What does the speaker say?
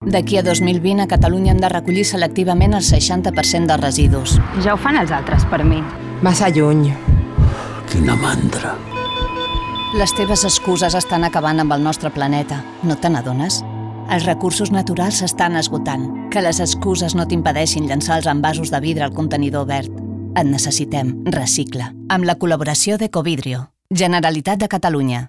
D'aquí a 2020 a Catalunya hem de recollir selectivament el 60% dels residus. Ja ho fan els altres per mi. Massa lluny. Quina mandra. Les teves excuses estan acabant amb el nostre planeta. No te n'adones? Els recursos naturals s'estan esgotant. Que les excuses no t'impedeixin llançar els envasos de vidre al contenidor verd. Et necessitem. Recicla. Amb la col·laboració de Covidrio. Generalitat de Catalunya.